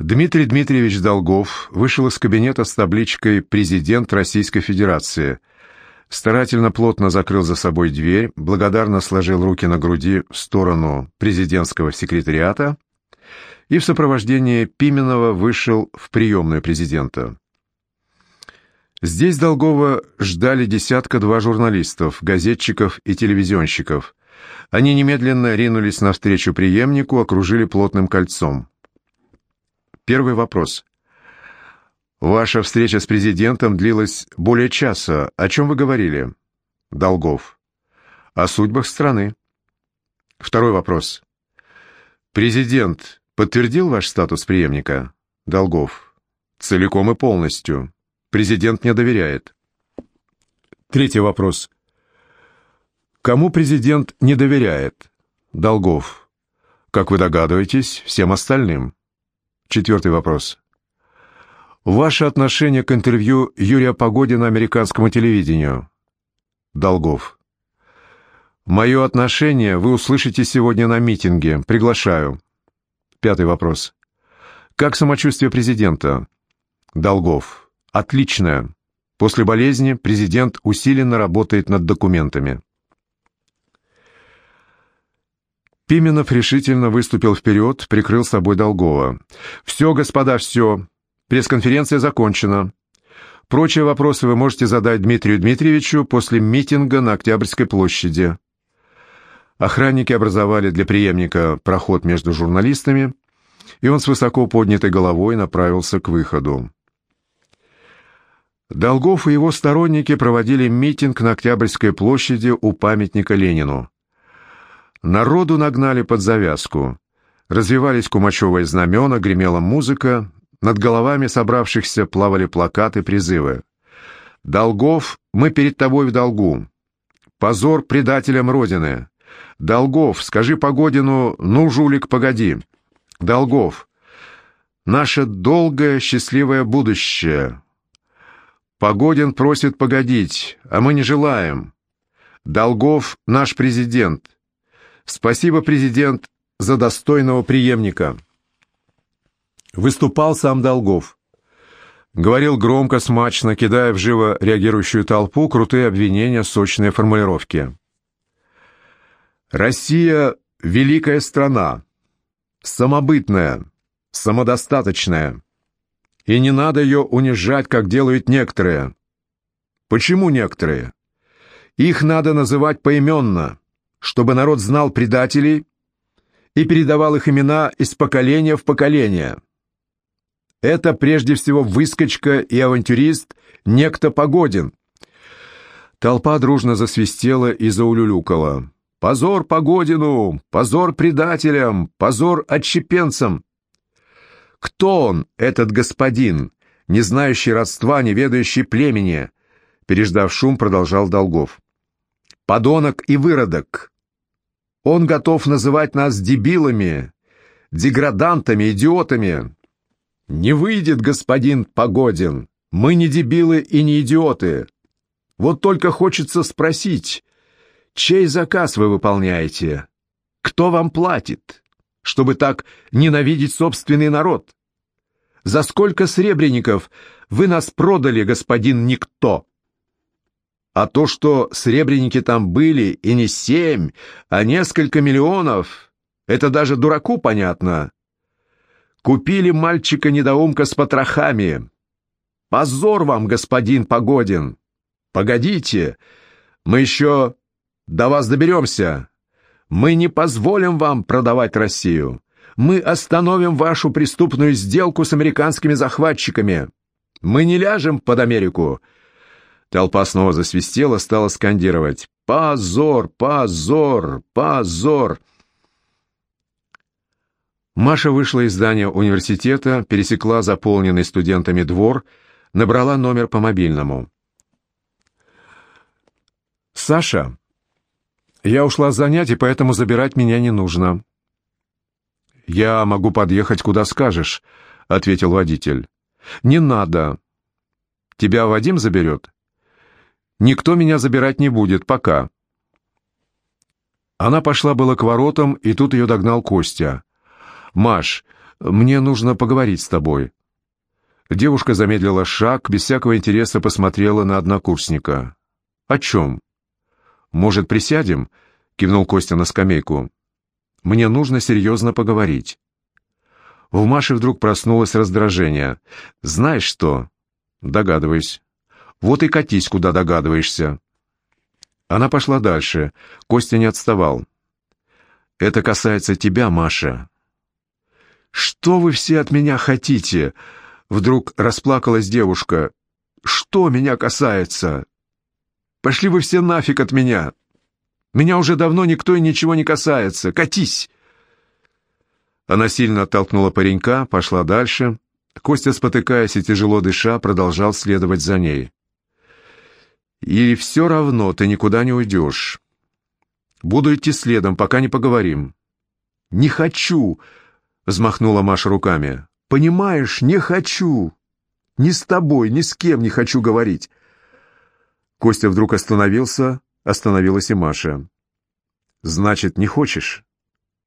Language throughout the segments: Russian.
Дмитрий Дмитриевич Долгов вышел из кабинета с табличкой «Президент Российской Федерации». Старательно плотно закрыл за собой дверь, благодарно сложил руки на груди в сторону президентского секретариата и в сопровождении Пименова вышел в приемную президента. Здесь Долгова ждали десятка-два журналистов, газетчиков и телевизионщиков. Они немедленно ринулись навстречу преемнику, окружили плотным кольцом. Первый вопрос. Ваша встреча с президентом длилась более часа. О чем вы говорили? Долгов. О судьбах страны. Второй вопрос. Президент подтвердил ваш статус преемника? Долгов. Целиком и полностью. Президент не доверяет. Третий вопрос. Кому президент не доверяет? Долгов. Как вы догадываетесь, всем остальным. Четвертый вопрос. Ваше отношение к интервью Юрия Погодина американскому телевидению? Долгов. Мое отношение вы услышите сегодня на митинге. Приглашаю. Пятый вопрос. Как самочувствие президента? Долгов. Отличная. После болезни президент усиленно работает над документами. Пименов решительно выступил вперед, прикрыл собой Долгова. «Все, господа, все. Пресс-конференция закончена. Прочие вопросы вы можете задать Дмитрию Дмитриевичу после митинга на Октябрьской площади». Охранники образовали для преемника проход между журналистами, и он с высоко поднятой головой направился к выходу. Долгов и его сторонники проводили митинг на Октябрьской площади у памятника Ленину. Народу нагнали под завязку. Развивались кумачевые знамена, гремела музыка, над головами собравшихся плавали плакаты призывы. «Долгов, мы перед тобой в долгу! Позор предателям Родины! Долгов, скажи Погодину, ну, жулик, погоди! Долгов, наше долгое счастливое будущее!» Погодин просит погодить, а мы не желаем. Долгов наш президент. Спасибо, президент, за достойного преемника. Выступал сам Долгов. Говорил громко, смачно, кидая в живо реагирующую толпу крутые обвинения, сочные формулировки. «Россия — великая страна, самобытная, самодостаточная. И не надо ее унижать, как делают некоторые. Почему некоторые? Их надо называть поименно, чтобы народ знал предателей и передавал их имена из поколения в поколение. Это прежде всего выскочка и авантюрист некто Погодин. Толпа дружно засвистела и заулюлюкала. «Позор Погодину! Позор предателям! Позор отщепенцам!» Кто он, этот господин, не знающий родства, не ведающий племени? Переждав шум, продолжал Долгов. Подонок и выродок. Он готов называть нас дебилами, деградантами, идиотами. Не выйдет, господин Погодин. Мы не дебилы и не идиоты. Вот только хочется спросить, чей заказ вы выполняете? Кто вам платит? чтобы так ненавидеть собственный народ? За сколько сребреников вы нас продали, господин Никто? А то, что сребреники там были и не семь, а несколько миллионов, это даже дураку понятно. Купили мальчика-недоумка с потрохами. Позор вам, господин Погодин! Погодите, мы еще до вас доберемся. Мы не позволим вам продавать Россию. Мы остановим вашу преступную сделку с американскими захватчиками. Мы не ляжем под Америку». Толпа снова засвистела, стала скандировать. «Позор! Позор! Позор!» Маша вышла из здания университета, пересекла заполненный студентами двор, набрала номер по мобильному. «Саша, я ушла с занятий, поэтому забирать меня не нужно. Я могу подъехать, куда скажешь, ответил водитель. Не надо. Тебя Вадим заберет? Никто меня забирать не будет, пока. Она пошла было к воротам, и тут ее догнал Костя. «Маш, Мне нужно поговорить с тобой». Девушка замедлила шаг, без всякого интереса посмотрела на однокурсника. «О чем?» «Может, присядем?» — кивнул Костя на скамейку. «Мне нужно серьезно поговорить». В Маше вдруг проснулось раздражение. «Знаешь что?» «Догадываюсь». «Вот и катись, куда догадываешься». Она пошла дальше. Костя не отставал. «Это касается тебя, Маша». «Что вы все от меня хотите?» Вдруг расплакалась девушка. «Что меня касается? Пошли вы все нафиг от меня! Меня уже давно никто и ничего не касается! Катись!» Она сильно оттолкнула паренька, пошла дальше. Костя, спотыкаясь и тяжело дыша, продолжал следовать за ней. «И все равно ты никуда не уйдешь. Буду идти следом, пока не поговорим». «Не хочу!» — взмахнула Маша руками. «Понимаешь, не хочу! Ни с тобой, ни с кем не хочу говорить!» Костя вдруг остановился, остановилась и Маша. «Значит, не хочешь?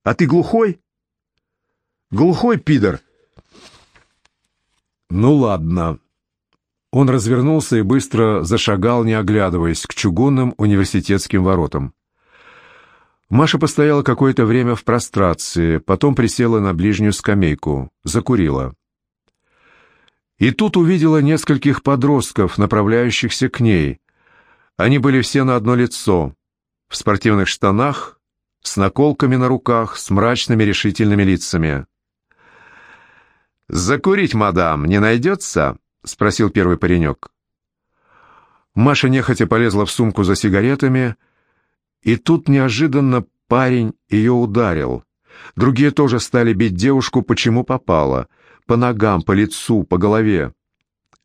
А ты глухой?» «Глухой, пидор!» «Ну ладно». Он развернулся и быстро зашагал, не оглядываясь, к чугунным университетским воротам. Маша постояла какое-то время в прострации, потом присела на ближнюю скамейку, закурила. И тут увидела нескольких подростков, направляющихся к ней. Они были все на одно лицо, в спортивных штанах, с наколками на руках, с мрачными решительными лицами. «Закурить, мадам, не найдется?» — спросил первый паренек. Маша нехотя полезла в сумку за сигаретами, и тут неожиданно парень ее ударил. Другие тоже стали бить девушку, почему попало. По ногам, по лицу, по голове.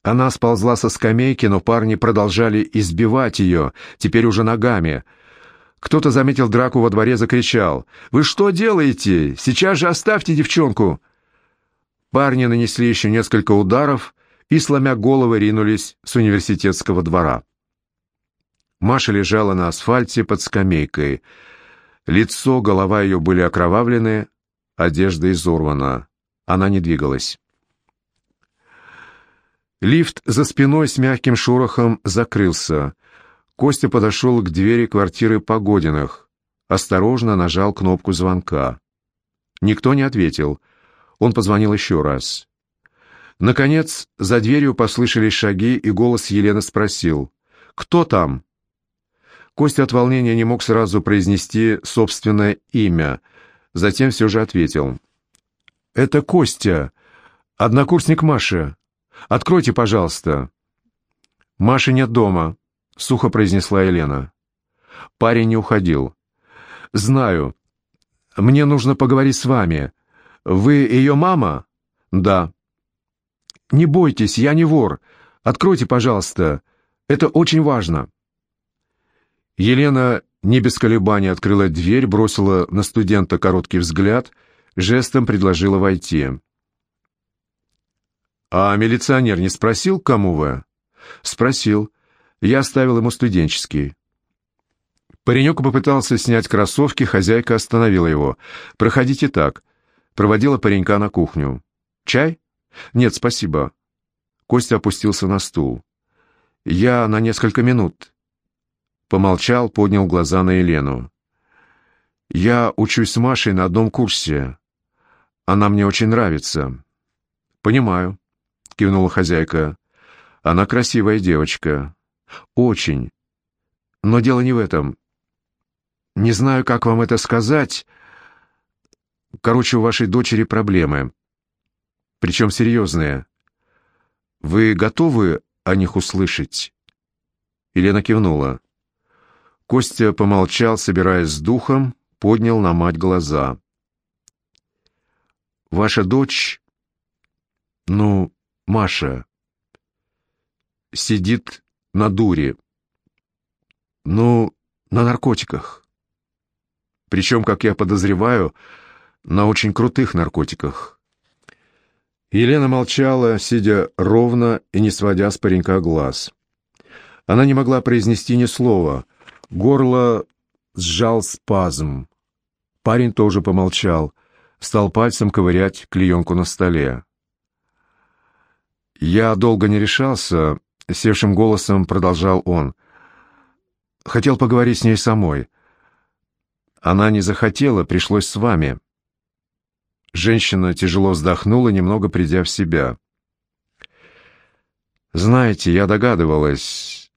Она сползла со скамейки, но парни продолжали избивать ее, теперь уже ногами. Кто-то заметил драку во дворе, закричал. «Вы что делаете? Сейчас же оставьте девчонку!» Парни нанесли еще несколько ударов и, сломя головы, ринулись с университетского двора. Маша лежала на асфальте под скамейкой. Лицо, голова ее были окровавлены, одежда изорвана. Она не двигалась. Лифт за спиной с мягким шорохом закрылся. Костя подошел к двери квартиры Погодиных. Осторожно нажал кнопку звонка. Никто не ответил. Он позвонил еще раз. Наконец, за дверью послышались шаги, и голос Елены спросил. «Кто там?» Костя от волнения не мог сразу произнести собственное имя, затем все же ответил. «Это Костя, однокурсник Маши. Откройте, пожалуйста». «Маши нет дома», — сухо произнесла Елена. Парень не уходил. «Знаю. Мне нужно поговорить с вами. Вы ее мама?» «Да». «Не бойтесь, я не вор. Откройте, пожалуйста. Это очень важно». Елена не без колебаний открыла дверь, бросила на студента короткий взгляд, жестом предложила войти. «А милиционер не спросил, кому вы?» «Спросил. Я оставил ему студенческий». Паренек попытался снять кроссовки, хозяйка остановила его. «Проходите так». Проводила паренька на кухню. «Чай?» «Нет, спасибо». Костя опустился на стул. «Я на несколько минут. Помолчал, поднял глаза на Елену. «Я учусь с Машей на одном курсе. Она мне очень нравится». «Понимаю», — кивнула хозяйка. «Она красивая девочка. Очень. Но дело не в этом. Не знаю, как вам это сказать. Короче, у вашей дочери проблемы. Причем серьезные. Вы готовы о них услышать?» Елена кивнула. Костя помолчал, собираясь с духом, поднял на мать глаза. «Ваша дочь, ну, Маша, сидит на дуре, ну, на наркотиках. Причем, как я подозреваю, на очень крутых наркотиках». Елена молчала, сидя ровно и не сводя с паренька глаз. Она не могла произнести ни слова — Горло сжал спазм. Парень тоже помолчал, стал пальцем ковырять клеенку на столе. «Я долго не решался», — севшим голосом продолжал он. «Хотел поговорить с ней самой. Она не захотела, пришлось с вами». Женщина тяжело вздохнула, немного придя в себя. «Знаете, я догадывалась.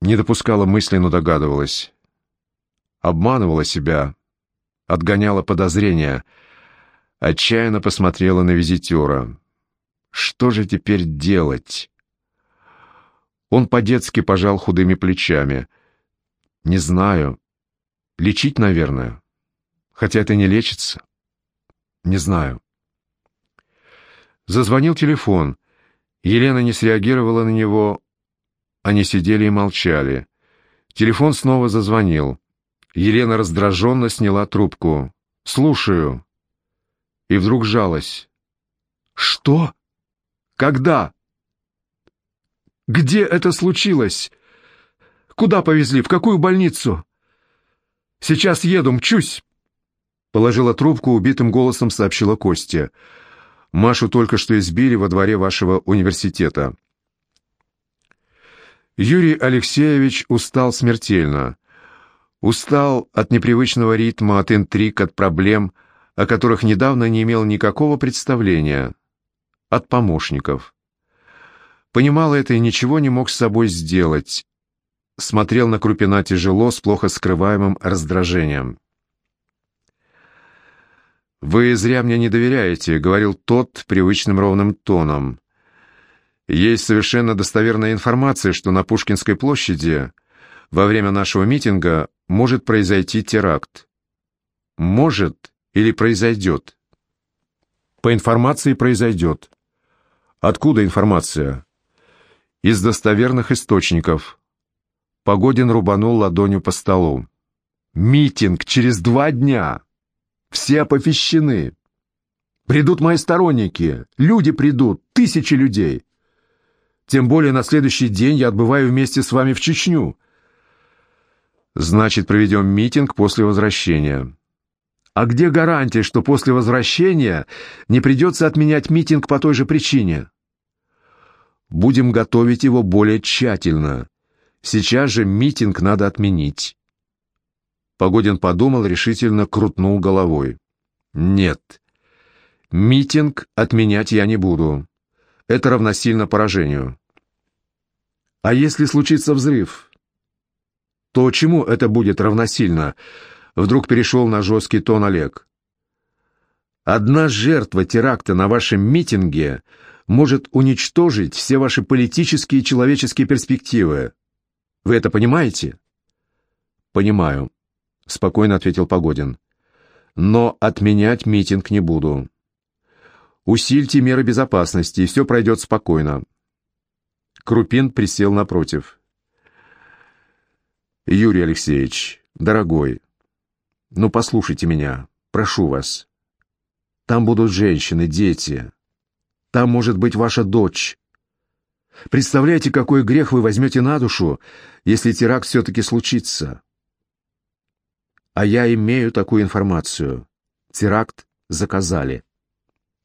Не допускала мысли, но догадывалась. Обманывала себя, отгоняла подозрения, отчаянно посмотрела на визитера. Что же теперь делать?» Он по-детски пожал худыми плечами. «Не знаю. Лечить, наверное. Хотя это не лечится. Не знаю». Зазвонил телефон. Елена не среагировала на него. Они сидели и молчали. Телефон снова зазвонил. Елена раздраженно сняла трубку. «Слушаю». И вдруг жалась. «Что? Когда? Где это случилось? Куда повезли? В какую больницу? Сейчас еду, мчусь!» Положила трубку, убитым голосом сообщила Костя. Машу только что избили во дворе вашего университета. Юрий Алексеевич устал смертельно. Устал от непривычного ритма, от интриг, от проблем, о которых недавно не имел никакого представления. От помощников. Понимал это и ничего не мог с собой сделать. Смотрел на Крупина тяжело, с плохо скрываемым раздражением. «Вы зря мне не доверяете», — говорил тот привычным ровным тоном. «Есть совершенно достоверная информация, что на Пушкинской площади во время нашего митинга может произойти теракт. Может или произойдет?» «По информации произойдет». «Откуда информация?» «Из достоверных источников». Погодин рубанул ладонью по столу. «Митинг через два дня!» Все оповещены. Придут мои сторонники, люди придут, тысячи людей. Тем более на следующий день я отбываю вместе с вами в Чечню. Значит, проведем митинг после возвращения. А где гарантия, что после возвращения не придется отменять митинг по той же причине? Будем готовить его более тщательно. Сейчас же митинг надо отменить. Погодин подумал, решительно крутнул головой. «Нет. Митинг отменять я не буду. Это равносильно поражению». «А если случится взрыв?» «То чему это будет равносильно?» Вдруг перешел на жесткий тон Олег. «Одна жертва теракта на вашем митинге может уничтожить все ваши политические и человеческие перспективы. Вы это понимаете?» «Понимаю», — спокойно ответил Погодин. «Но отменять митинг не буду. Усильте меры безопасности, и все пройдет спокойно». Крупин присел напротив. «Юрий Алексеевич, дорогой, ну послушайте меня, прошу вас. Там будут женщины, дети. Там может быть ваша дочь. Представляете, какой грех вы возьмете на душу, если теракт все-таки случится?» А я имею такую информацию. Теракт заказали.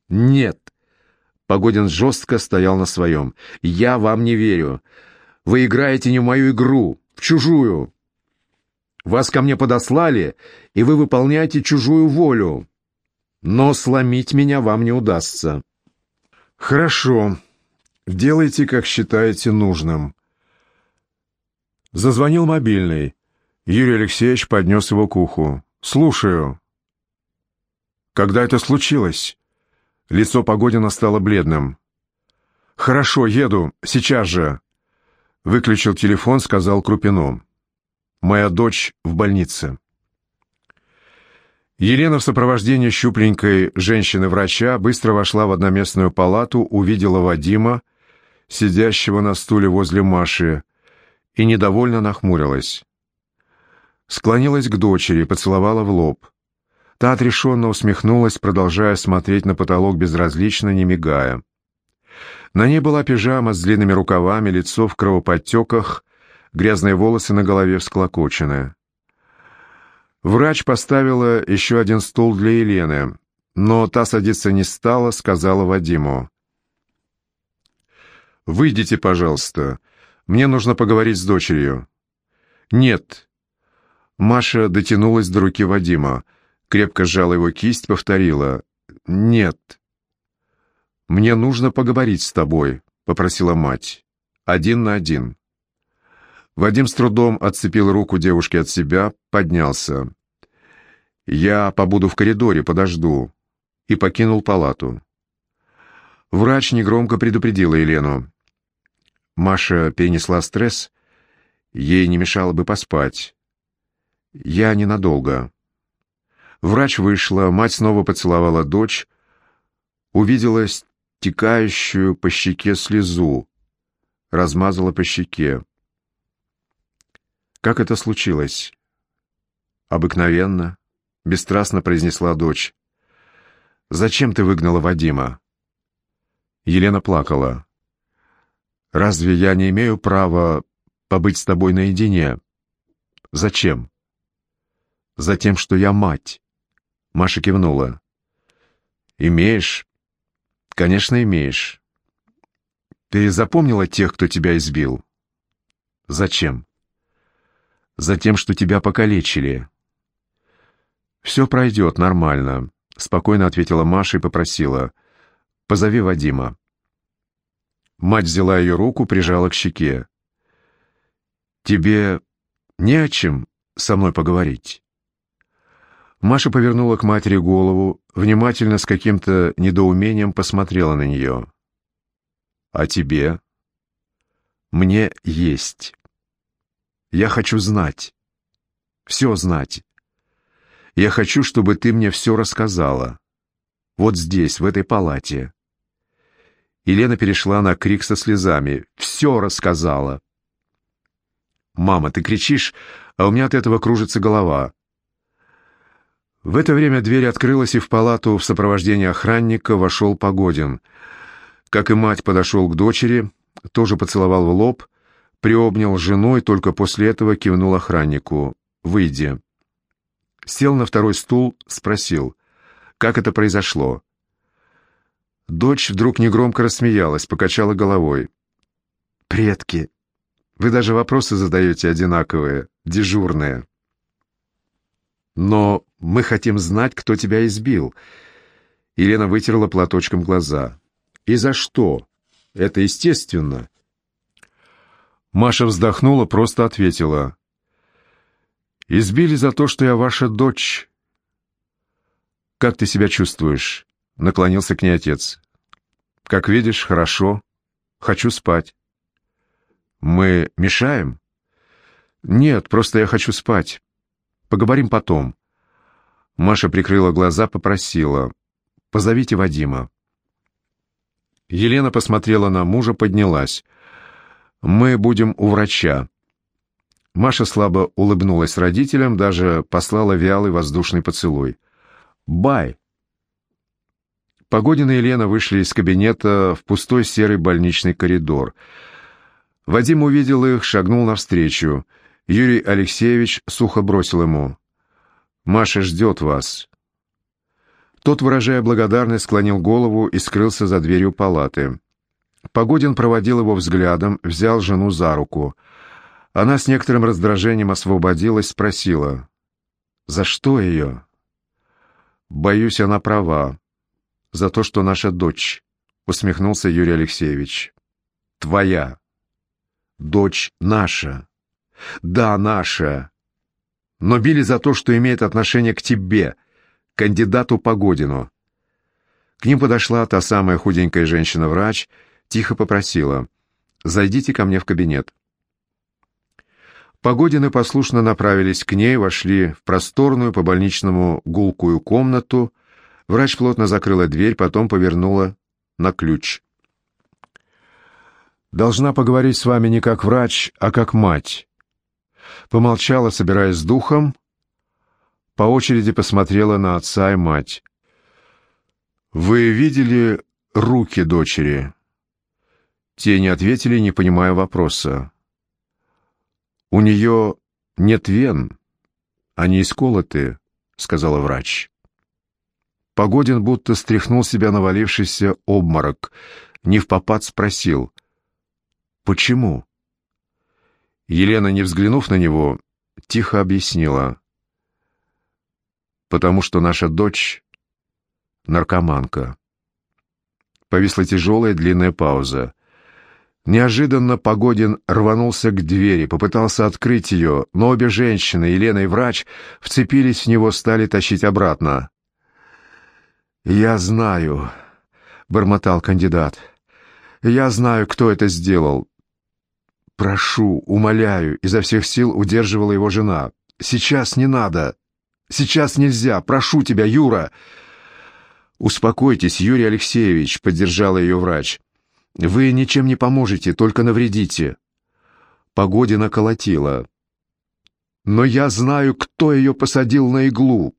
Нет. Погодин жестко стоял на своем. Я вам не верю. Вы играете не в мою игру, в чужую. Вас ко мне подослали, и вы выполняете чужую волю. Но сломить меня вам не удастся. Хорошо. Делайте, как считаете нужным. Зазвонил мобильный. Юрий Алексеевич поднес его к уху. «Слушаю». «Когда это случилось?» Лицо Погодина стало бледным. «Хорошо, еду. Сейчас же». Выключил телефон, сказал Крупину. «Моя дочь в больнице». Елена в сопровождении щупленькой женщины-врача быстро вошла в одноместную палату, увидела Вадима, сидящего на стуле возле Маши, и недовольно нахмурилась склонилась к дочери, поцеловала в лоб. Та отрешенно усмехнулась, продолжая смотреть на потолок безразлично, не мигая. На ней была пижама с длинными рукавами, лицо в кровоподтеках, грязные волосы на голове всклокочены. Врач поставила еще один стул для Елены. но та садиться не стала, сказала Вадиму. «Выйдите, пожалуйста. Мне нужно поговорить с дочерью». «Нет». Маша дотянулась до руки Вадима, крепко сжала его кисть, повторила. «Нет». «Мне нужно поговорить с тобой», — попросила мать. «Один на один». Вадим с трудом отцепил руку девушки от себя, поднялся. «Я побуду в коридоре, подожду», и покинул палату. Врач негромко предупредила Елену. Маша перенесла стресс, ей не мешало бы поспать. «Я ненадолго». Врач вышла, мать снова поцеловала дочь, увидела стекающую по щеке слезу, размазала по щеке. Как это случилось? Обыкновенно, бесстрастно произнесла дочь. Зачем ты выгнала Вадима? Елена плакала. Разве я не имею права побыть с тобой наедине? Зачем? Затем, что я мать. Маша кивнула. Имеешь? Конечно, имеешь. Ты запомнила тех, кто тебя избил? Зачем? Затем, что тебя покалечили. «Все пройдет нормально», — спокойно ответила Маша и попросила. «Позови Вадима». Мать взяла ее руку, прижала к щеке. «Тебе не о чем со мной поговорить?» Маша повернула к матери голову, внимательно с каким-то недоумением посмотрела на нее. «А тебе?» «Мне есть». Я хочу знать. Все знать. Я хочу, чтобы ты мне все рассказала. Вот здесь, в этой палате. Елена перешла на крик со слезами. «Все рассказала!» «Мама, ты кричишь, а у меня от этого кружится голова». В это время дверь открылась, и в палату в сопровождении охранника вошел Погодин. Как и мать, подошел к дочери, тоже поцеловал в лоб приобнял жену и только после этого кивнул охраннику. «Выйди». Сел на второй стул, спросил, как это произошло. Дочь вдруг негромко рассмеялась, покачала головой. «Предки, вы даже вопросы задаете одинаковые, дежурные». «Но мы хотим знать, кто тебя избил». Елена вытерла платочком глаза. «И за что? Это естественно. Маша вздохнула, просто ответила. «Избили за то, что я ваша дочь». «Как ты себя чувствуешь?» — наклонился к ней отец. «Как видишь, хорошо. Хочу спать». «Мы мешаем?» «Нет, просто я хочу спать. Поговорим потом». Маша прикрыла глаза, попросила. «Позовите Вадима». Елена посмотрела на мужа, поднялась. Мы будем у врача». Маша слабо улыбнулась родителям, даже послала вялый воздушный поцелуй. «Бай!» Погодина и Елена вышли из кабинета в пустой серый больничный коридор. Вадим увидел их, шагнул навстречу. Юрий Алексеевич сухо бросил ему. «Маша ждет вас». Тот, выражая благодарность, склонил голову и скрылся за дверью палаты. Погодин проводил его взглядом, взял жену за руку. Она с некоторым раздражением освободилась, спросила. «За что ее?» «Боюсь, она права. За то, что наша дочь», — усмехнулся Юрий Алексеевич. «Твоя. Дочь наша. Да, наша. Но били за то, что имеет отношение к тебе, кандидату Погодину». К ним подошла та самая худенькая женщина-врач — тихо попросила «Зайдите ко мне в кабинет». Погодины послушно направились к ней, вошли в просторную по больничному гулкую комнату. Врач плотно закрыла дверь, потом повернула на ключ. «Должна поговорить с вами не как врач, а как мать». Помолчала, собираясь с духом, по очереди посмотрела на отца и мать. «Вы видели руки дочери?» Те не ответили, не понимая вопроса. «У нее нет вен, они исколоты», — сказала врач. Погодин будто стряхнул себя навалившийся обморок. Не в попад спросил. «Почему?» Елена, не взглянув на него, тихо объяснила. «Потому что наша дочь — наркоманка». Повисла тяжелая длинная пауза. Неожиданно Погодин рванулся к двери, попытался открыть ее, но обе женщины, Елена и врач, вцепились в него, стали тащить обратно. «Я знаю», — бормотал кандидат. «Я знаю, кто это сделал. Прошу, умоляю», — изо всех сил удерживала его жена. «Сейчас не надо. Сейчас нельзя. Прошу тебя, Юра». «Успокойтесь, Юрий Алексеевич», — поддержала ее врач. «Вы ничем не поможете, только навредите». Погодина колотила. «Но я знаю, кто ее посадил на иглу».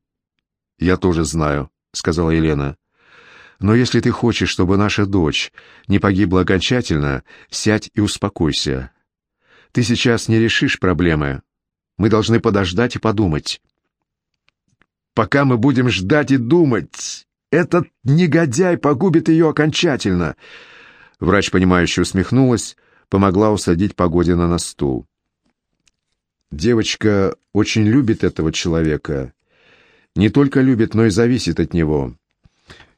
«Я тоже знаю», — сказала Елена. «Но если ты хочешь, чтобы наша дочь не погибла окончательно, сядь и успокойся. Ты сейчас не решишь проблемы. Мы должны подождать и подумать». «Пока мы будем ждать и думать, этот негодяй погубит ее окончательно!» Врач, понимающе усмехнулась, помогла усадить Погодина на стул. Девочка очень любит этого человека. Не только любит, но и зависит от него.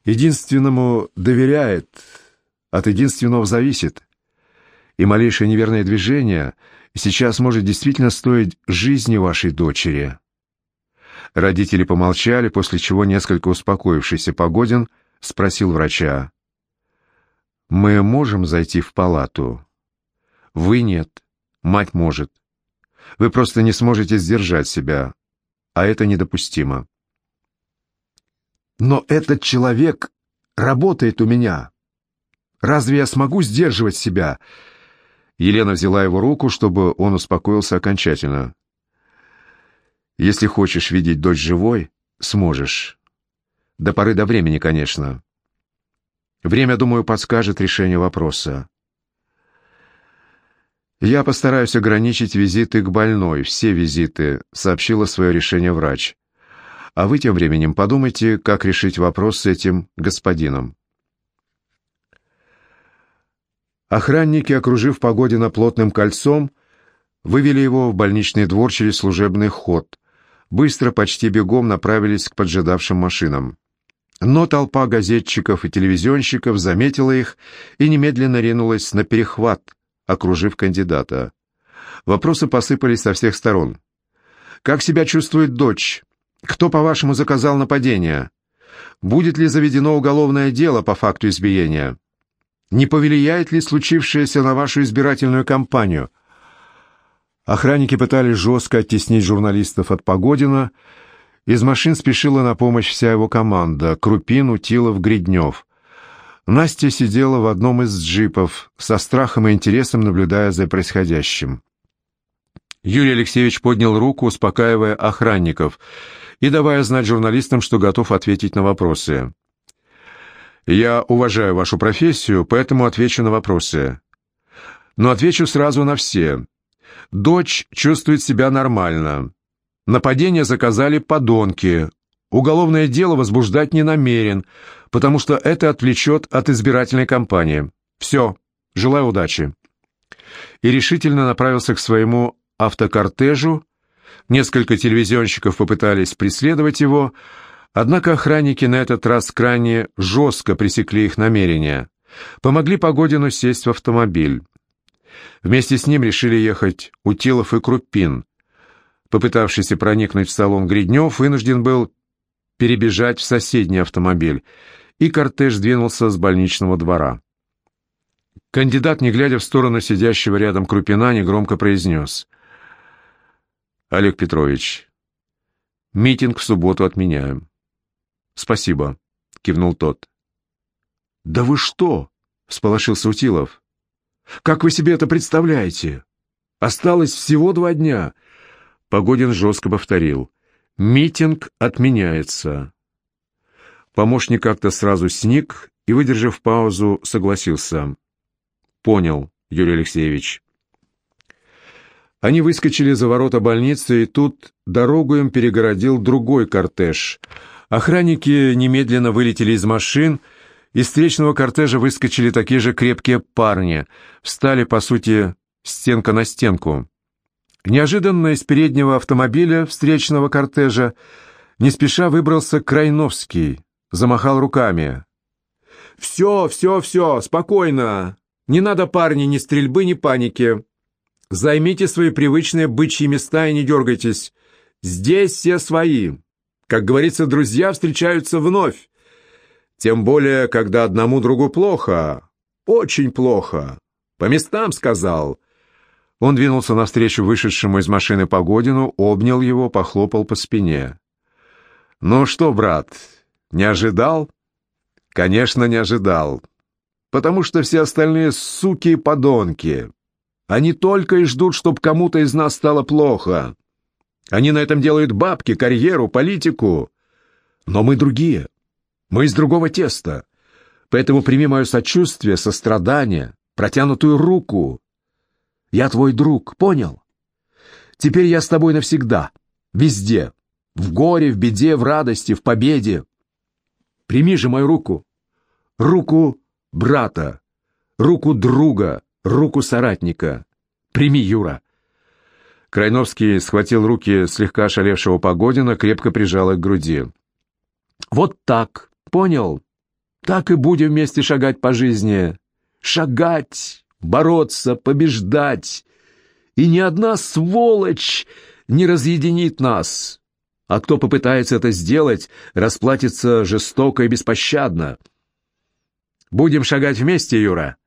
Единственному доверяет, от единственного зависит. И малейшее неверное движение сейчас может действительно стоить жизни вашей дочери. Родители помолчали, после чего несколько успокоившийся Погодин спросил врача. «Мы можем зайти в палату?» «Вы нет. Мать может. Вы просто не сможете сдержать себя, а это недопустимо». «Но этот человек работает у меня. Разве я смогу сдерживать себя?» Елена взяла его руку, чтобы он успокоился окончательно. Если хочешь видеть дочь живой, сможешь. До поры до времени, конечно. Время, думаю, подскажет решение вопроса. «Я постараюсь ограничить визиты к больной, все визиты», — сообщила свое решение врач. «А вы тем временем подумайте, как решить вопрос с этим господином». Охранники, окружив Погодина плотным кольцом, вывели его в больничный двор через служебный ход быстро, почти бегом направились к поджидавшим машинам. Но толпа газетчиков и телевизионщиков заметила их и немедленно ринулась на перехват, окружив кандидата. Вопросы посыпались со всех сторон. «Как себя чувствует дочь? Кто, по-вашему, заказал нападение? Будет ли заведено уголовное дело по факту избиения? Не повлияет ли случившееся на вашу избирательную кампанию?» Охранники пытались жестко оттеснить журналистов от Погодина. Из машин спешила на помощь вся его команда — Крупин, Утилов, Гриднев. Настя сидела в одном из джипов, со страхом и интересом наблюдая за происходящим. Юрий Алексеевич поднял руку, успокаивая охранников и давая знать журналистам, что готов ответить на вопросы. «Я уважаю вашу профессию, поэтому отвечу на вопросы. Но отвечу сразу на все. Дочь чувствует себя нормально. Нападение заказали подонки. Уголовное дело возбуждать не намерен, потому что это отвлечет от избирательной кампании. Все. Желаю удачи. И решительно направился к своему автокортежу. Несколько телевизионщиков попытались преследовать его, однако охранники на этот раз крайне жестко пресекли их намерения. Помогли Погодину сесть в автомобиль. Вместе с ним решили ехать Утилов и Крупин. Попытавшийся проникнуть в салон Гриднев вынужден был перебежать в соседний автомобиль, и кортеж двинулся с больничного двора. Кандидат, не глядя в сторону сидящего рядом Крупина, негромко произнес. «Олег Петрович, митинг в субботу отменяем». «Спасибо», — кивнул тот. «Да вы что?» — всполошился Утилов. Как вы себе это представляете? Осталось всего два дня. Погодин жестко повторил. Митинг отменяется. Помощник как-то сразу сник и, выдержав паузу, согласился. Понял, Юрий Алексеевич. Они выскочили за ворота больницы, и тут дорогу им перегородил другой кортеж. Охранники немедленно вылетели из машин, из встречного кортежа выскочили такие же крепкие парни, встали, по сути, стенка на стенку. Неожиданно из переднего автомобиля встречного кортежа не спеша выбрался Крайновский, замахал руками. «Все, все, все, спокойно. Не надо, парни, ни стрельбы, ни паники. Займите свои привычные бычьи места и не дергайтесь. Здесь все свои. Как говорится, друзья встречаются вновь. Тем более, когда одному другу плохо. Очень плохо. По местам сказал». Он двинулся навстречу вышедшему из машины Погодину, обнял его, похлопал по спине. «Ну что, брат, не ожидал?» «Конечно, не ожидал. Потому что все остальные суки и подонки. Они только и ждут, чтобы кому-то из нас стало плохо. Они на этом делают бабки, карьеру, политику. Но мы другие. Мы из другого теста. Поэтому прими мое сочувствие, сострадание, протянутую руку. Я твой друг, понял? Теперь я с тобой навсегда, везде, в горе, в беде, в радости, в победе. Прими же мою руку, руку брата, руку друга, руку соратника. Прими, Юра. Крайновский схватил руки слегка ошалевшего Погодина, крепко прижал их к груди. «Вот так, понял? Так и будем вместе шагать по жизни. Шагать, бороться, побеждать. И ни одна сволочь не разъединит нас. А кто попытается это сделать, расплатится жестоко и беспощадно. Будем шагать вместе, Юра.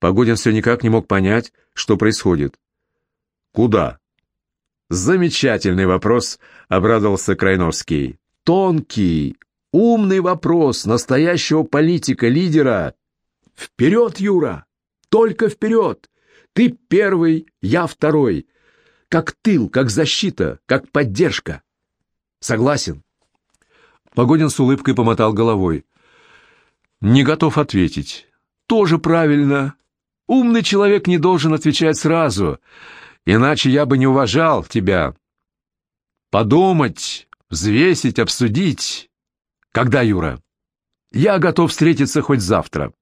Погодин все никак не мог понять, что происходит. Куда? Замечательный вопрос, обрадовался Крайновский. Тонкий, умный вопрос настоящего политика-лидера. Вперед, Юра! Только вперед! Ты первый, я второй. Как тыл, как защита, как поддержка. Согласен?» Погодин с улыбкой помотал головой. «Не готов ответить. Тоже правильно. Умный человек не должен отвечать сразу, иначе я бы не уважал тебя. Подумать, взвесить, обсудить. Когда, Юра? Я готов встретиться хоть завтра».